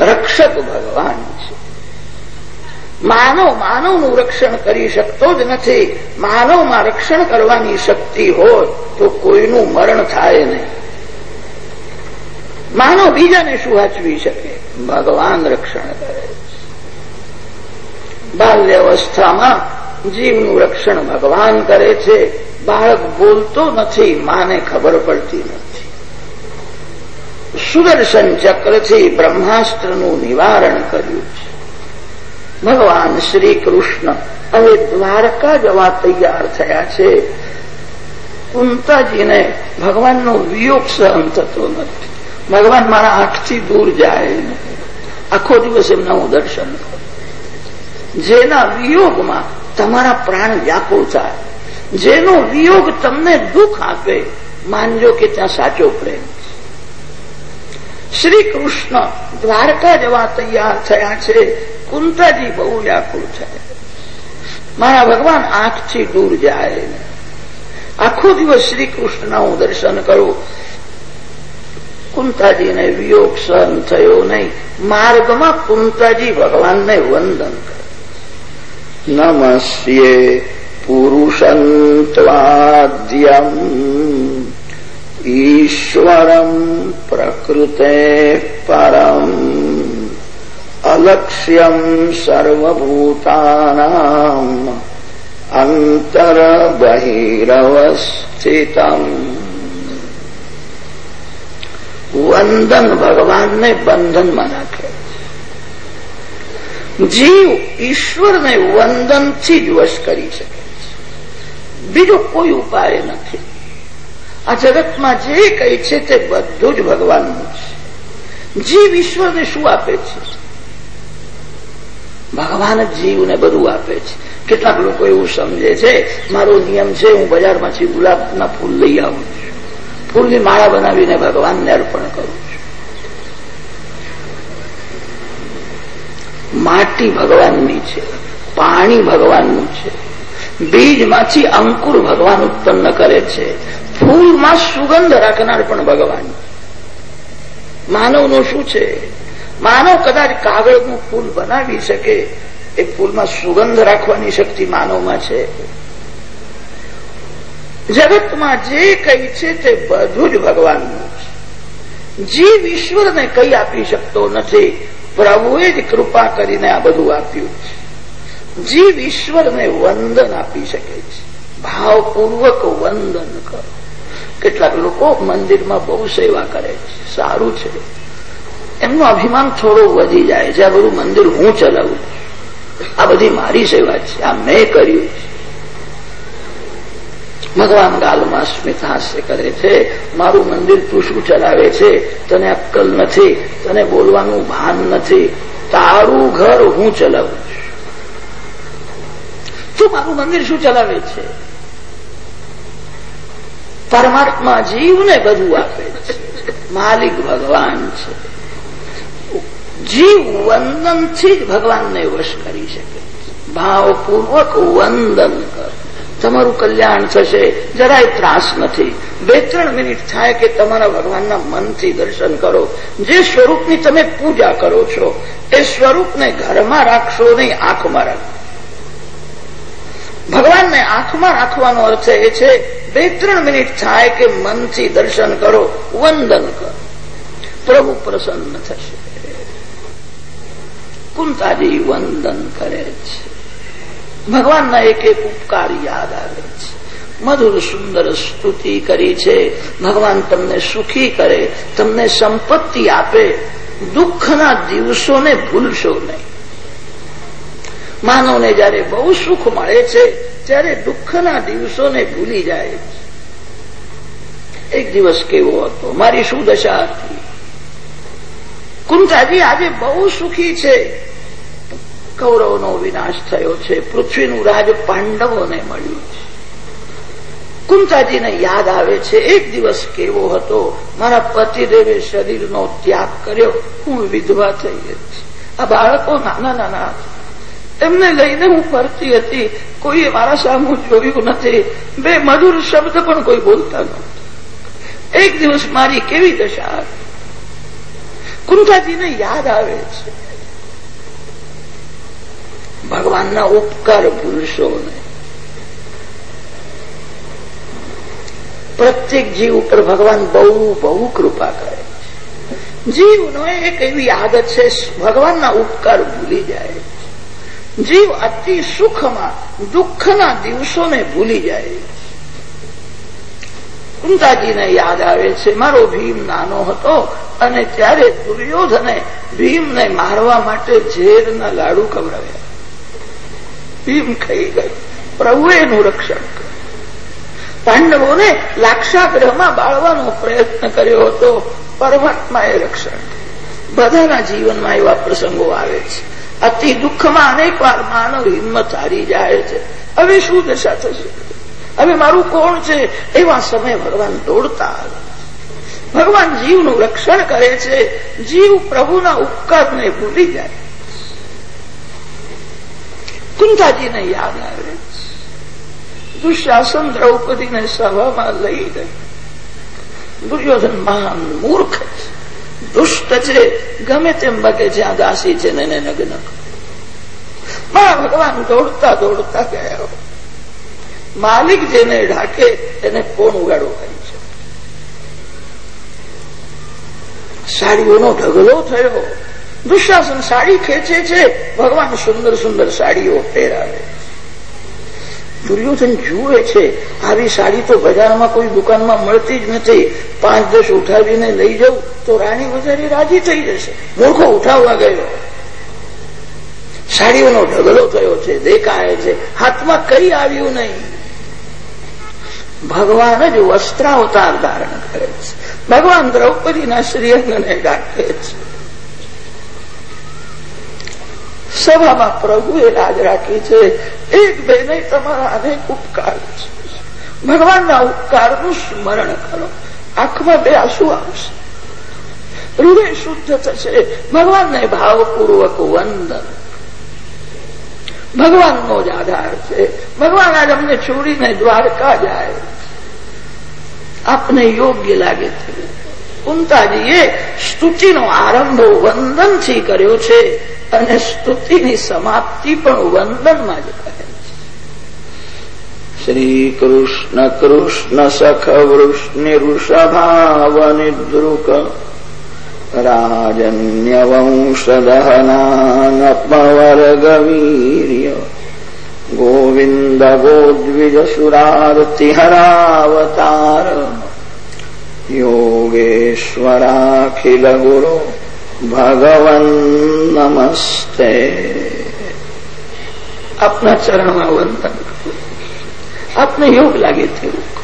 રક્ષક ભગવાન છે. માનવ, માનવનું રક્ષણ કરી શકતો જ નથી. માનવમાં રક્ષણ કરવાની શક્તિ હોય તો કોઈનું મરણ થાય નહીં. માનવ બીજાને શું વાંચવી શકે? ભગવાન રક્ષણ કરે બાલ્યાવસ્થામાં જીવનું રક્ષણ ભગવાન કરે છે. બાળક બોલતો નથી, માને ખબર પડતી નથી. સુદર્શન ચક્રથી બ્રહ્માસ્ત્રનું નિવારણ કર્યું છે. ભગવાન શ્રી કૃષ્ણ હવે દ્વારકા જવા તૈયાર થયા છે. કુંતાજીને ભગવાનનો વિયોગ સહન થતો નથી. ભગવાન મારા આંખથી દૂર જાય આખો દિવસ એમના હું દર્શન કરું. જેના વિયોગમાં તમારા પ્રાણ વ્યાકુળ થાય. જેનો વિયોગ તમને દુઃખ આપે, માનજો કે ત્યાં સાચો પ્રેમ. શ્રી કૃષ્ણ દ્વારકા જવા તૈયાર થયા છે. કુંતાજી બહુ વ્યાકુળ થયા મારા ભગવાન આંખથી દૂર જાય. આખો દિવસ શ્રી કૃષ્ણના હું દર્શન કરું. કુંતાજીને વિયોગ સહન થયો નહીં. માર્ગમાં કુંતાજી ભગવાનને વંદન કરે. નમસ્યે પુરુષંત્વાદ્યમ. ઈશ્વરમ પ્રકૃતે પરમ અલક્ષ્યમ સર્વભૂતાનામ અંતર બહિરવસ્થિતમ વંદન ભગવાનને બંધનમાં નાખે જીવ ઈશ્વરને વંદનથી જ વશ કરી શકે છે બીજો કોઈ ઉપાય નથી આ જગતમાં જે કઈ છે તે બધું જ ભગવાનનું છે. જીવ ઈશ્વરને શું આપે છે? ભગવાન જ જીવને બધું આપે છે. કેટલાક લોકો એવું સમજે છે, મારો નિયમ છે, હું બજારમાંથી ગુલાબના ફૂલ લઈ આવું છું. ફૂલની માળા બનાવીને ભગવાનને અર્પણ કરું છું. માટી ભગવાનની છે, પાણી ભગવાનનું છે. બીજમાંથી અંકુર ભગવાન ઉત્પન્ન કરે છે. ફૂલમાં સુગંધ રાખનાર પણ ભગવાન. માનવનું શું છે? માનવ કદાચ કાગળનું ફૂલ બનાવી શકે, એ ફૂલમાં સુગંધ રાખવાની શક્તિ માનવમાં છે. જગતમાં જે કઈ છે તે બધું જ ભગવાનનું છે. જીવ ઈશ્વરને કઈ આપી શકતો નથી, પ્રભુએ જ કૃપા કરીને આ બધું આપ્યું છે. જીવ ઈશ્વરને વંદન આપી શકે છે. ભાવપૂર્વક વંદન કરો. કેટલાક લોકો મંદિરમાં બહુ સેવા કરે છે, સારું છે. એમનો અભિમાન થોડો વધી જાય છે, આ બધું મંદિર હું ચલાવું આ બધી મારી સેવા છે, આ મેં કર્યું ભગવાન ગાલમાં સ્મિત હાસ્ય કરે છે, મારું મંદિર તું શું ચલાવે છે? તને અક્કલ નથી, તને બોલવાનું ભાન નથી. તારું ઘર હું ચલાવું છું. તું મારું મંદિર શું ચલાવે છે? પરમાત્મા જીવને બધું આપે છે. માલિક ભગવાન છે. જીવ વંદનથી જ ભગવાનને વશ કરી શકે ભાવપૂર્વક વંદન કર. તમારું કલ્યાણ થશે. જરાય ત્રાસ નથી. બે ત્રણ મિનિટ થાય કે તમારા ભગવાનના મનથી દર્શન કરો. જે સ્વરૂપની તમે પૂજા કરો છો, એ સ્વરૂપને ઘરમાં રાખશો નહીં, આંખમાં રાખો ભગવાનને આંખમાં રાખવાનો અર્થ એ છે બે ત્રણ મિનિટ થાય કે મનથી દર્શન કરો, વંદન કરો. પ્રભુ પ્રસન્ન થશે. કુંતાજી વંદન કરે છે. ભગવાનના એક એક ઉપકાર યાદ આવે છે. મધુર સુંદર સ્તુતિ કરી છે. ભગવાન તમને સુખી કરે, તમને સંપત્તિ આપે. દુઃખના દિવસોને ભૂલશો નહીં. માનવને જયારે બહુ સુખ મળે છે ત્યારે દુઃખના દિવસોને ભૂલી જાય એક દિવસ કેવો હતો, મારી શું દશા હતી? કુંતાજી આજે બહુ સુખી છે. કૌરવનો વિનાશ થયો છે, પૃથ્વીનું રાજ પાંડવોને મળ્યું છે. કુંતાજીને યાદ આવે છે, એક દિવસ કેવો હતો, મારા પતિદેવે શરીરનો ત્યાગ કર્યો, હું વિધવા થઈ ગઈ. આ બાળકો નાના નાના એમને લઈને હું ફરતી હતી. કોઈએ મારા સામું જોયું નથી. બે મધુર શબ્દ પણ કોઈ બોલતા નહોતું. એક દિવસ મારી કેવી દશા કુંઠાજીને યાદ આવે છે. ભગવાનના ઉપકાર નહીં પ્રત્યેક જીવ ઉપર ભગવાન બહુ બહુ કૃપા કરે જીવનો એક એવી આદત છે, ભગવાનના ઉપકાર ભૂલી જાય. જીવ અતિ સુખમાં, દુઃખના દિવસોને ભૂલી જાય. કુંતાજીને યાદ આવે છે, મારો ભીમ નાનો હતો અને ત્યારે દુર્યોધને ભીમને મારવા માટે ઝેરના લાડુ કવડાવ્યા ભીમ ખાઈ ગયો. પ્રભુએ એનું રક્ષણ કર્યું. પાંડવોને લાક્ષાગ્રહમાં બાળવાનો પ્રયત્ન કર્યો હતો. પરમાત્માએ રક્ષણ બધાના જીવનમાં એવા પ્રસંગો આવે છે. અતિ દુઃખમાં અનેક વાર માનવ હિંમત હારી જાય છે. હવે શું દશા થશે? હવે મારું કોણ છે? એવા સમય ભગવાન દોડતા આવે ભગવાન જીવનું રક્ષણ કરે છે. જીવ પ્રભુના ઉપકારને ભૂલી જાય કુંતાજીને યાદ આવે દુશાસન દ્રૌપદીને સભામાં લઈ ગઈ. દુર્યોધન મહાન મૂર્ખ દુષ્ટ છે. ગમે તેમ બકે આ દાસી છે ને નગ્ન મારા ભગવાન દોડતા દોડતા ગયા. માલિક જેને ઢાકે એને કોણ ઉગાડો કરી છે? સાડીઓનો ઢગલો થયો. દુશાસન સાડી ખેંચે છે. ભગવાન સુંદર સુંદર સાડીઓ પહેરાવે દુર્યોધન જુએ છે. આવી સાડી તો બજારમાં કોઈ દુકાનમાં મળતી જ નથી. પાંચ દસ ઉઠાવીને લઈ જાઉં તો રાણી બજારી રાજી થઈ જશે. મૂર્ખો ઉઠાવવા ગયો. સાડીઓનો ઢગલો થયો છે, દેખાય છે. હાથમાં કઈ આવ્યું નહીં. ભગવાન જ વસ્ત્રાવતાર ધારણ કરે છે. ભગવાન દ્રૌપદીના શ્રીઅંગને ગાંઠે છે. સભામાં પ્રભુએ રાજ રાખી છે. એક બેને તમારા અનેક ઉપકાર છે. ભગવાનના ઉપકારનું સ્મરણ કરો. આંખમાં બે આંસુ આવશે. હૃદય શુદ્ધ થશે. ભગવાનને ભાવપૂર્વક વંદન. ભગવાનનો જ આધાર છે. ભગવાન આજ અમને છોડીને દ્વારકા જાય આપને યોગ્ય લાગે છે. કુંતાજીએ સ્તુતિનો આરંભ વંદનથી કર્યો છે. અને સ્તુતિની સમાપ્તિ પણ વંદનમાં જ કહે છે. શ્રી કૃષ્ણ કૃષ્ણ સખ વૃષ્ણિ વૃષભાવ નિદ્રુક રાજન્યવંશદહનાનપવર્ગવીર્ય ગોવિન્દ ગોદ્વિજસુરાર્તિહરાવતાર યોગેશ્વરાખિલ ગુરુ ભગવન નમસ્તે આપના ચરણમાં વંદન આપને યોગ લાગે તેવું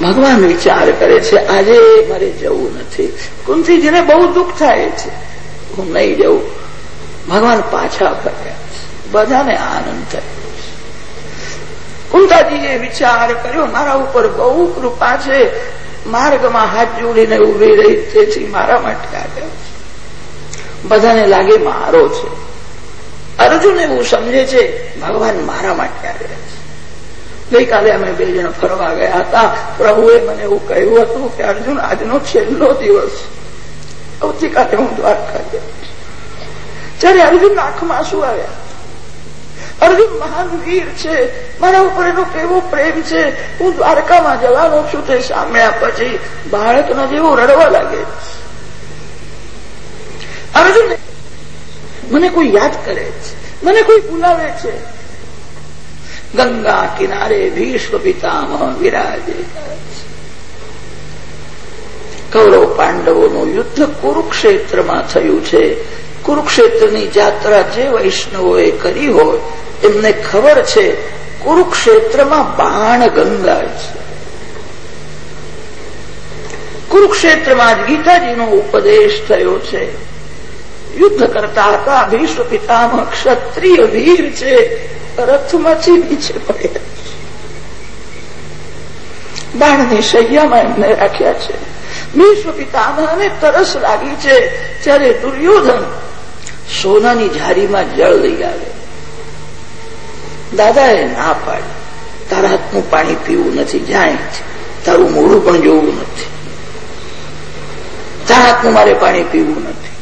ભગવાન વિચાર કરે છે, આજે મારે જવું નથી. કુંતીજીને બહુ દુઃખ થાય છે, હું નહીં જવું ભગવાન પાછા ફર્યા બધાને આનંદ થયો કુંતાજીએ વિચાર કર્યો, મારા ઉપર બહુ કૃપા છે. માર્ગમાં હાથ જોડીને ઊભી રહી તેથી મારા માટે આવ્યા બધાને લાગે મારો છે. અર્જુન એવું સમજે છે, ભગવાન મારા માટે આવ્યા છે. ગઈકાલે અમે બે જણ ફરવા ગયા હતા. પ્રભુએ મને એવું કહ્યું હતું કે, અર્જુન, આજનો છેલ્લો દિવસ આવતીકાલે હું દ્વારકા જ્યારે અર્જુન આંખમાં શું આવ્યા અર્જુન મહાન વીર છે. મારા ઉપર એનો કેવો પ્રેમ છે. હું દ્વારકામાં જવાનો છું તે સાંભળ્યા પછી બાળકના જેવું રડવા લાગે. અર્જુન મને કોઈ યાદ કરે છે. મને કોઈ બોલાવે છે. ગંગા કિનારે ભીષ્મ પિતામહ વિરાજે કૌરવ પાંડવોનું યુદ્ધ કુરુક્ષેત્રમાં થયું છે. કુરુક્ષેત્રની જાત્રા જે વૈષ્ણવોએ કરી હોય એમને ખબર છે, કુરુક્ષેત્રમાં બાણ ગંગા છે. કુરુક્ષેત્રમાં જ ગીતાજીનો ઉપદેશ થયો છે. યુદ્ધ કરતા હતા ભીષ્મ પિતામહ ક્ષત્રિય વીર છે, રથમાંથી નીચે પડ્યા બાણની શૈયામાં એમને રાખ્યા છે. ભીષ્મ પિતામહને તરસ લાગી છે ત્યારે દુર્યોધન સોનાની ઝારીમાં જળ લઈ આવે. દાદાએ ના પાડી. તારા હાથનું પાણી પીવું નથી, જાય તારું મોડું પણ જોવું નથી. જાતનું મારે પાણી પીવું નથી.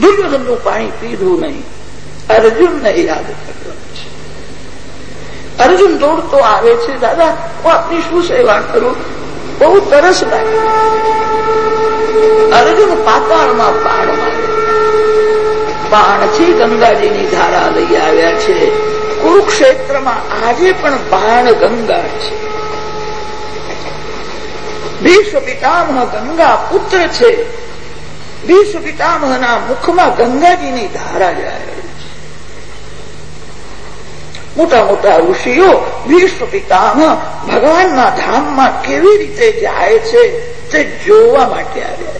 દુર્યોધનનું પાણી પીધું નહીં. અર્જુનને યાદ કરવાનું છે. અર્જુન દોડતો આવે છે, દાદા, હું આપની શું સેવા કરું? બહુ તરસ લાગે. અર્જુન પાતાળમાં મારે બાણથી ગંગાજીની ધારા લઈ આવ્યા છે. કુરુક્ષેત્રમાં આજે પણ બાણ ગંગા છે. ભીષ્મ પિતામહ ગંગા પુત્ર છે. ભીષ્મ પિતામહના મુખમાં ગંગાજીની ધારા જાય મોટા મોટા ઋષિઓ વિશ્વ પિતામહ ભગવાનના ધામમાં કેવી રીતે જાય છે તે જોવા માટે આવ્યા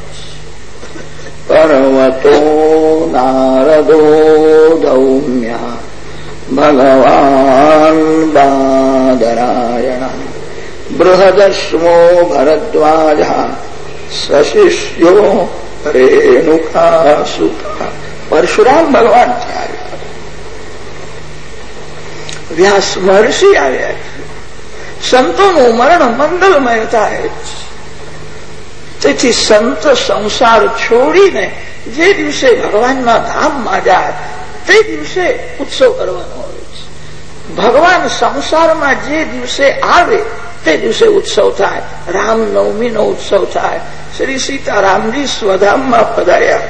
નારદો દૌમ્યા ભગવાન બાદરાયણ બૃહદશ્મો ભરદ્વાજ સશિષ્યો રેણુકા સુખા પરશુરામ ભગવાન ત્યાં વ્યાસ મહર્ષિ આવ્યા સંતોનું મરણ મંગલમય થાય તેથી સંત સંસાર છોડીને જે દિવસે ભગવાનના ધામમાં જાય, તે દિવસે ઉત્સવ કરવાનો આવે છે. ભગવાન સંસારમાં જે દિવસે આવે, તે દિવસે ઉત્સવ થાય. રામનવમીનો ઉત્સવ થાય. શ્રી સીતારામજી સ્વધામમાં પધાર્યા.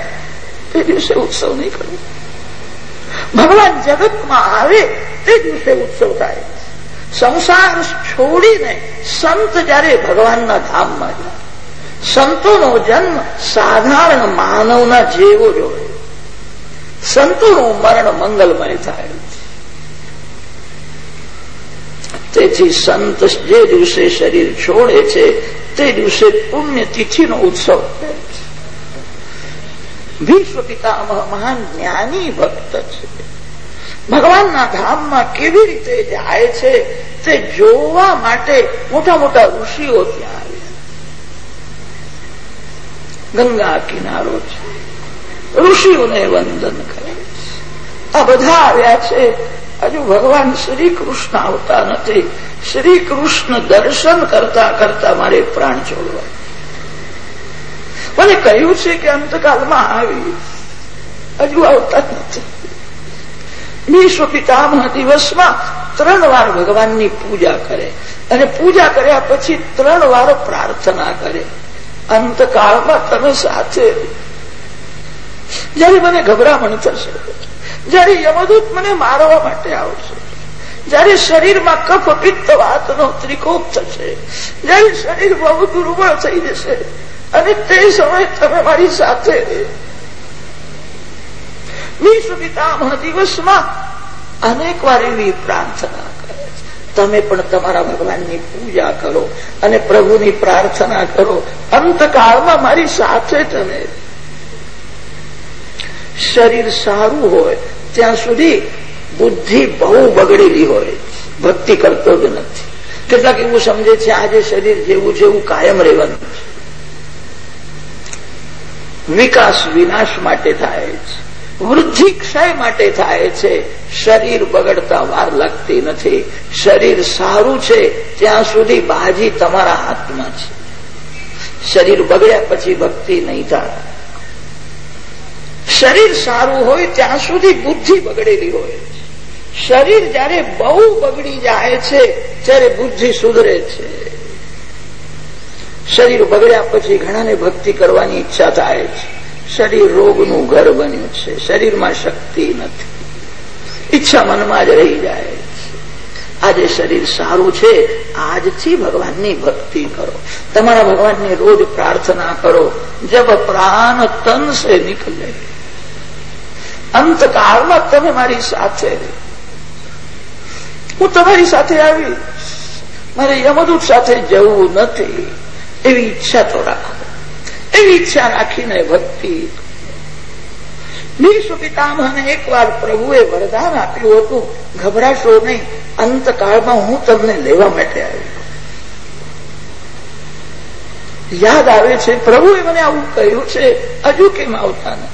તે દિવસે ઉત્સવ નહીં કરવો. ભગવાન જગતમાં આવે, તે દિવસે ઉત્સવ થાય. સંસાર છોડીને સંત જયારે ભગવાનના ધામમાં જાય સંતોનો જન્મ સાધારણ માનવના જેવો જ હોય. સંતોનું મરણ મંગલમય થાય. તેથી સંત જે દિવસે શરીર છોડે છે, તે દિવસે પુણ્યતિથિનો ઉત્સવ વિશ્વ પિતામહ મહાન જ્ઞાની ભક્ત છે. ભગવાનના ધામમાં કેવી રીતે જાય છે, તે જોવા માટે મોટા મોટા ઋષિઓ ત્યાં આવ્યા ગંગા કિનારો છે. ઋષિઓને વંદન કરે આ બધા આવ્યા છે. હજુ ભગવાન શ્રી કૃષ્ણ આવતા નથી. શ્રી કૃષ્ણ દર્શન કરતા કરતા મારે પ્રાણ છોડવા. મને કહ્યું છે કે અંતકાલમાં આવી. હજુ આવતા નથી. વિશ્વ પિતામહ દિવસમાં ત્રણ વાર ભગવાનની પૂજા કરે. અને પૂજા કર્યા પછી ત્રણ વાર પ્રાર્થના કરે. અંતકાળમાં તમે સાથે જયારે મને ગભરામણ થશે, જયારે યમદૂત મને મારવા માટે આવશે, જયારે શરીરમાં કફ પિત્ત વાતનો ત્રિકોપ થશે, જયારે શરીર બહુ દુર્બળ થઈ જશે, અને તે સમયે તમે મારી સાથે વિશ્વ પિતામહ દિવસમાં અનેક વાર એવી પ્રાર્થના તમે પણ તમારા ભગવાનની પૂજા કરો અને પ્રભુની પ્રાર્થના કરો. અંતકાળમાં મારી સાથે તમે. શરીર સારું હોય, ત્યાં સુધી બુદ્ધિ બહુ બગડેલી હોય. ભક્તિ કરતો જ નથી. કેટલાક એવું સમજે છે, આજે શરીર જેવું છે, એવું કાયમ રહેવાનું છે. વિકાસ વિનાશ માટે થાય છે. વૃદ્ધિ ક્ષય માટે થાય છે. શરીર બગડતા વાર લાગતી નથી. શરીર સારું છે ત્યાં સુધી બાજી તમારા હાથમાં છે. શરીર બગડ્યા પછી ભક્તિ નહીં થાય. શરીર સારું હોય ત્યાં સુધી બુદ્ધિ બગડેલી હોય. શરીર જયારે બહુ બગડી જાય છે, ત્યારે બુદ્ધિ સુધરે છે. શરીર બગડ્યા પછી ઘણાને ભક્તિ કરવાની ઈચ્છા થાય છે. શરીર રોગનું ઘર બન્યું છે. શરીરમાં શક્તિ નથી. ઈચ્છા મનમાં જ રહી જાય આજે શરીર સારું છે. આજથી ભગવાનની ભક્તિ કરો. તમારા ભગવાનની રોજ પ્રાર્થના કરો. જબ પ્રાણ તન સે નીકળે. અંતકાળમાં તમે મારી સાથે હું તમારી સાથે આવી મારે યમદૂત સાથે જવું નથી. એવી ઈચ્છા તો રાખો. એવી ઈચ્છા રાખીને ભક્તિ. ભીષ્મ પિતામહને એકવાર પ્રભુએ વરદાન આપ્યું હતું. ગભરાશો નહીં. અંતકાળમાં હું તમને લેવા માટે આવ્યો યાદ આવે છે, પ્રભુએ મને આવું કહ્યું છે. હજુ કેમ આવતા નથી?